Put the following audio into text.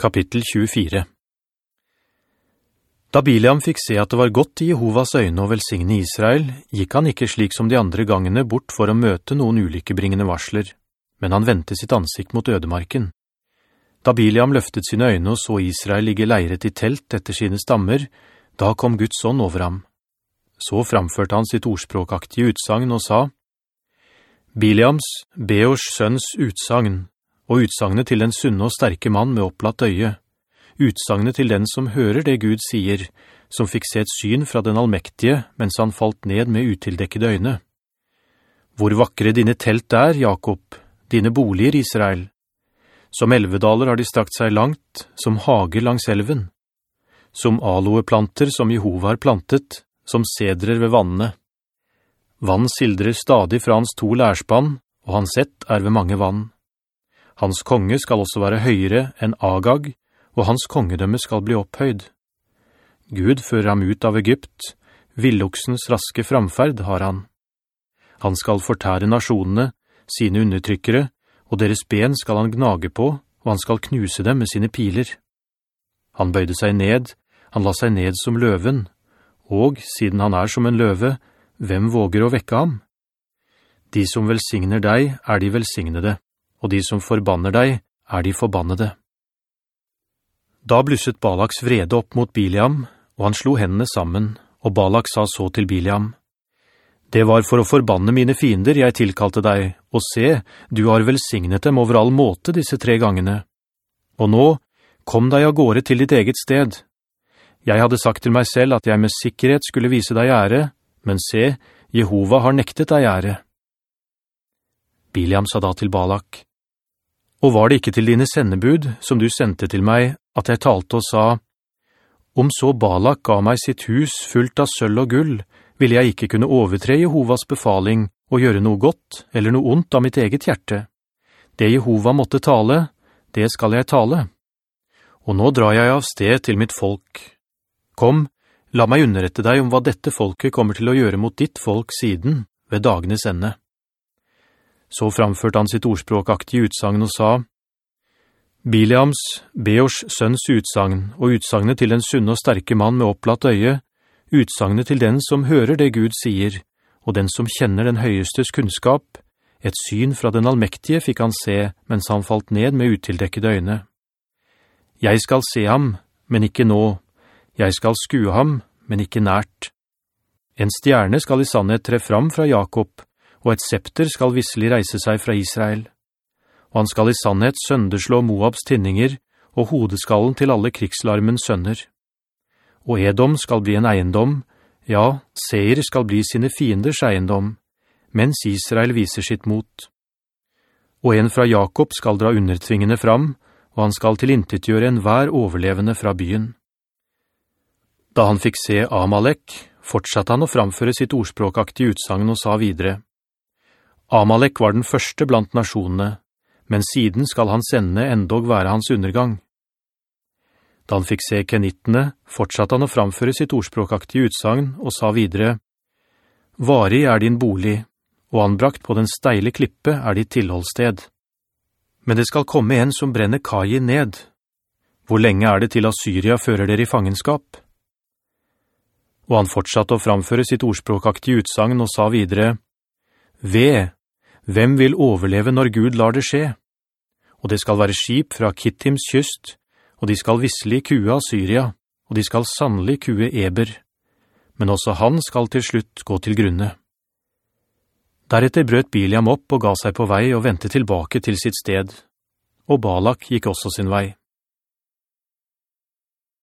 Kapittel 24 Da Biliam fikk se at det var godt i Jehovas øyne å velsigne Israel, gikk han ikke slik som de andre gangene bort for å møte noen ulykkebringende varsler, men han ventet sitt ansikt mot ødemarken. Da Biliam løftet sine øyne og så Israel ligge leiret i telt etter sine stammer, da kom Guds ånd over ham. Så framførte han sitt ordspråkaktige utsagn og sa, Biliams, Beors sønns utsagn, og utsagnet til den sunne og sterke mann med opplatt øye, utsagnet til den som hører det Gud sier, som fikk se et syn fra den allmektige, mens han falt ned med utildekkede øyne. Hvor vakre dine telt er, Jakob, dine boliger, Israel. Som elvedaler har de strakt seg langt, som hager langs elven. Som aloeplanter som Jehova har plantet, som sedrer ved vannene. Vann sildrer stadig fra hans to lærspann, og hans ett er ved mange vann. Hans konge skal også være høyere enn Agag, og hans kongedømme skal bli opphøyd. Gud fører ham ut av Egypt, villoksens raske framferd har han. Han skal fortære nasjonene, sine undertrykkere, og deres ben skal han gnage på, og han skal knuse dem med sine piler. Han bøyde seg ned, han la seg ned som løven, og siden han er som en løve, hvem våger å vekke ham? De som velsigner deg er de velsignede og de som forbanner deg, er de forbannede. Da blusset Balaks vrede opp mot Biliam, og han slo hendene sammen, og Balak sa så til Biliam, «Det var for å forbanne mine fiender jeg tilkalte deg, og se, du har velsignet dem over all måte disse tre gangene. Og nå, kom deg av gårde til ditt eget sted. Jeg hadde sagt til meg selv at jeg med sikkerhet skulle vise deg ære, men se, Jehova har nektet deg ære.» Biliam sa da til Balak, og var det ikke til dine sendebud, som du sendte til meg, at jeg talte og sa, «Om så Balak ga meg sitt hus fullt av sølv og gull, ville jeg ikke kunne overtre Jehovas befaling og gjøre noe godt eller noe ondt av mitt eget hjerte. Det Jehova måtte tale, det skal jeg tale. Og nå drar jeg av sted til mitt folk. Kom, la meg underrette deg om hva dette folket kommer til å gjøre mot ditt folk siden, ved dagenes ende.» Så framførte han sitt ordspråkaktige utsagn og sa, Biliams, Beors sønns utsagn, og utsagnet til den sunne og sterke mann med opplatt øye, utsagnet til den som hører det Gud sier, og den som kjenner den høyestes kunnskap, et syn fra den allmektige fikk han se, mens han falt ned med utildekkede øyne. Jeg skal se ham, men ikke nå. Jeg skal skue ham, men ikke nært. En stjerne skal i sannhet tre fram fra Jakob, og et septer skal visselig reise seg fra Israel. Og han skal i sannhet sønderslå Moabs tinninger, og hodeskallen til alle krigslarmens sønner. Og Edom skal bli en eiendom, ja, Seir skal bli sine fienders eiendom, mens Israel viser sitt mot. Og en fra Jakob skal dra undertvingene fram, og han skal tilintetgjøre en hver overlevende fra byen. Da han fikk se Amalek, fortsatte han å framføre sitt ordspråkaktige utsagn og sa videre, Amalek var den første blant nasjonene, men siden skal hans ende endog være hans undergang. Da han fikk se kenittene, fortsatte han å framføre sitt ordspråkaktige utsagn og sa videre, «Vari er din bolig, og anbrakt på den steile klippe er ditt tilholdssted. Men det skal komme en som brenner Kai ned. Hvor lenge er det til Assyria fører dere i fangenskap?» Og han fortsatte å framføre sitt ordspråkaktige utsagn og sa videre, «Ved, hvem vil overleve når Gud lar det skje? Og det skal være skip fra Kittims kyst, og de skal visselig kue av Syria, og de skal sannelig kue Eber. Men også han skal til slutt gå til grunne. Deretter brøt Biliam opp og ga seg på vei og ventet tilbake til sitt sted. Og Balak gikk også sin vei.